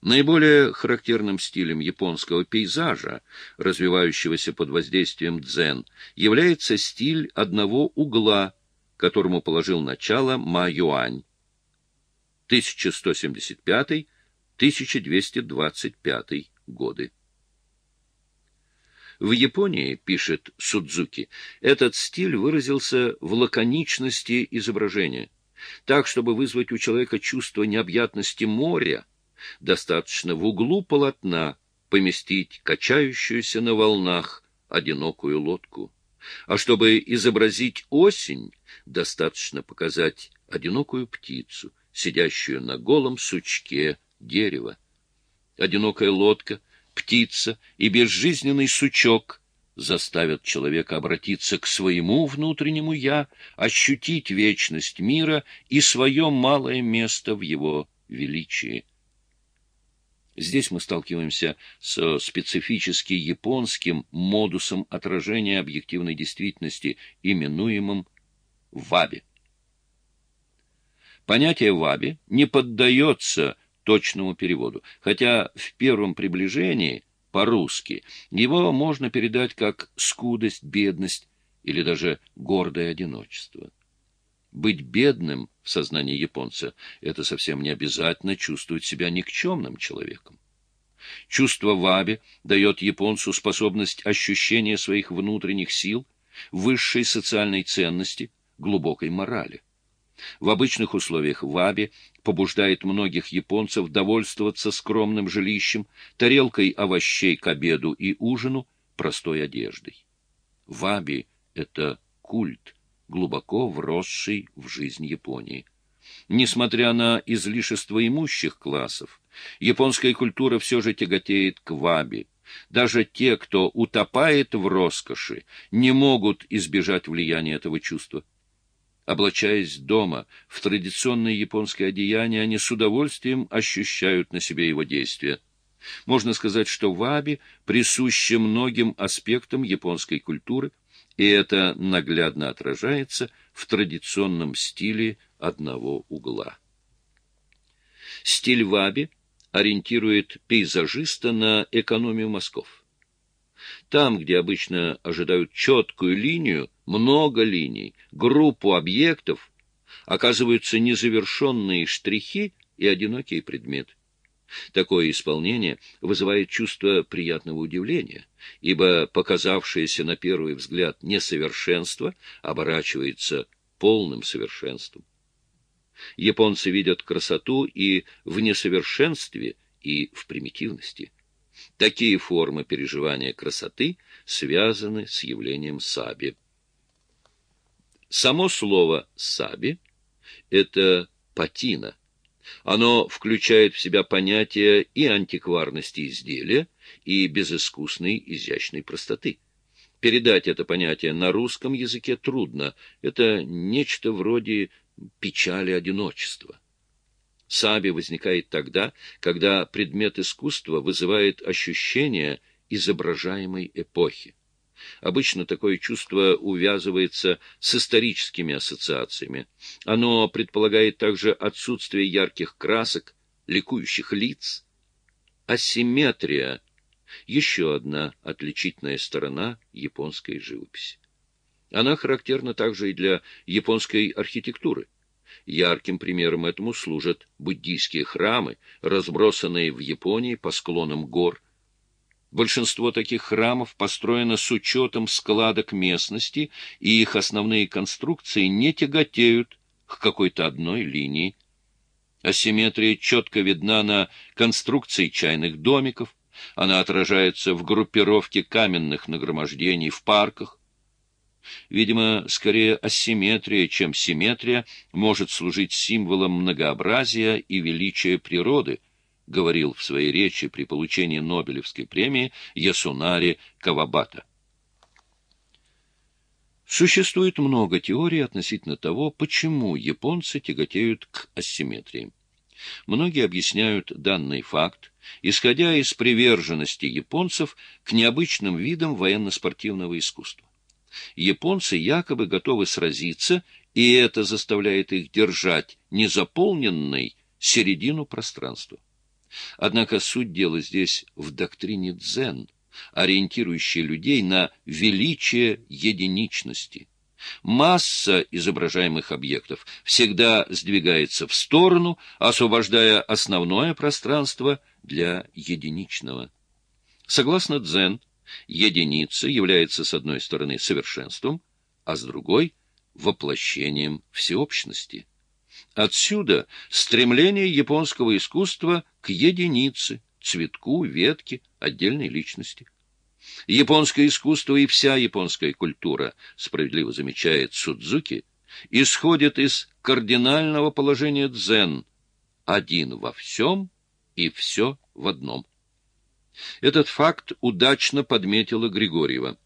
Наиболее характерным стилем японского пейзажа, развивающегося под воздействием дзен, является стиль одного угла, которому положил начало Ма Юань. 1175-1225 годы. В Японии, пишет Судзуки, этот стиль выразился в лаконичности изображения. Так, чтобы вызвать у человека чувство необъятности моря, достаточно в углу полотна поместить качающуюся на волнах одинокую лодку. А чтобы изобразить осень, достаточно показать одинокую птицу, сидящую на голом сучке дерева. Одинокая лодка — птица и безжизненный сучок заставят человека обратиться к своему внутреннему «я», ощутить вечность мира и свое малое место в его величии. Здесь мы сталкиваемся с специфически японским модусом отражения объективной действительности, именуемым ваби. Понятие ваби не поддается точному переводу, хотя в первом приближении по-русски его можно передать как скудость, бедность или даже гордое одиночество. Быть бедным в сознании японца — это совсем не обязательно чувствовать себя никчемным человеком. Чувство ваби дает японцу способность ощущения своих внутренних сил, высшей социальной ценности, глубокой морали. В обычных условиях ваби побуждает многих японцев довольствоваться скромным жилищем, тарелкой овощей к обеду и ужину, простой одеждой. Ваби — это культ, глубоко вросший в жизнь Японии. Несмотря на излишество имущих классов, японская культура все же тяготеет к ваби. Даже те, кто утопает в роскоши, не могут избежать влияния этого чувства. Облачаясь дома в традиционное японское одеяние, они с удовольствием ощущают на себе его действия. Можно сказать, что ваби присуще многим аспектам японской культуры, и это наглядно отражается в традиционном стиле одного угла. Стиль ваби ориентирует пейзажиста на экономию мазков. Там, где обычно ожидают четкую линию, много линий, группу объектов, оказываются незавершенные штрихи и одинокие предметы. Такое исполнение вызывает чувство приятного удивления, ибо показавшееся на первый взгляд несовершенство оборачивается полным совершенством. Японцы видят красоту и в несовершенстве, и в примитивности. Такие формы переживания красоты связаны с явлением саби. Само слово «саби» — это патина. Оно включает в себя понятие и антикварности изделия, и безыскусной изящной простоты. Передать это понятие на русском языке трудно. Это нечто вроде печали одиночества. Саби возникает тогда, когда предмет искусства вызывает ощущение изображаемой эпохи. Обычно такое чувство увязывается с историческими ассоциациями. Оно предполагает также отсутствие ярких красок, ликующих лиц. Асимметрия — еще одна отличительная сторона японской живописи. Она характерна также и для японской архитектуры. Ярким примером этому служат буддийские храмы, разбросанные в Японии по склонам гор, Большинство таких храмов построено с учетом складок местности, и их основные конструкции не тяготеют к какой-то одной линии. Асимметрия четко видна на конструкции чайных домиков, она отражается в группировке каменных нагромождений в парках. Видимо, скорее асимметрия, чем симметрия, может служить символом многообразия и величия природы — говорил в своей речи при получении Нобелевской премии Ясунари Кавабата. Существует много теорий относительно того, почему японцы тяготеют к асимметрии. Многие объясняют данный факт, исходя из приверженности японцев к необычным видам военно-спортивного искусства. Японцы якобы готовы сразиться, и это заставляет их держать незаполненной середину пространства. Однако суть дела здесь в доктрине дзен, ориентирующей людей на величие единичности. Масса изображаемых объектов всегда сдвигается в сторону, освобождая основное пространство для единичного. Согласно дзен, единица является с одной стороны совершенством, а с другой — воплощением всеобщности. Отсюда стремление японского искусства к единице, цветку, ветке, отдельной личности. Японское искусство и вся японская культура, справедливо замечает Судзуки, исходит из кардинального положения дзен – один во всем и все в одном. Этот факт удачно подметила Григорьева.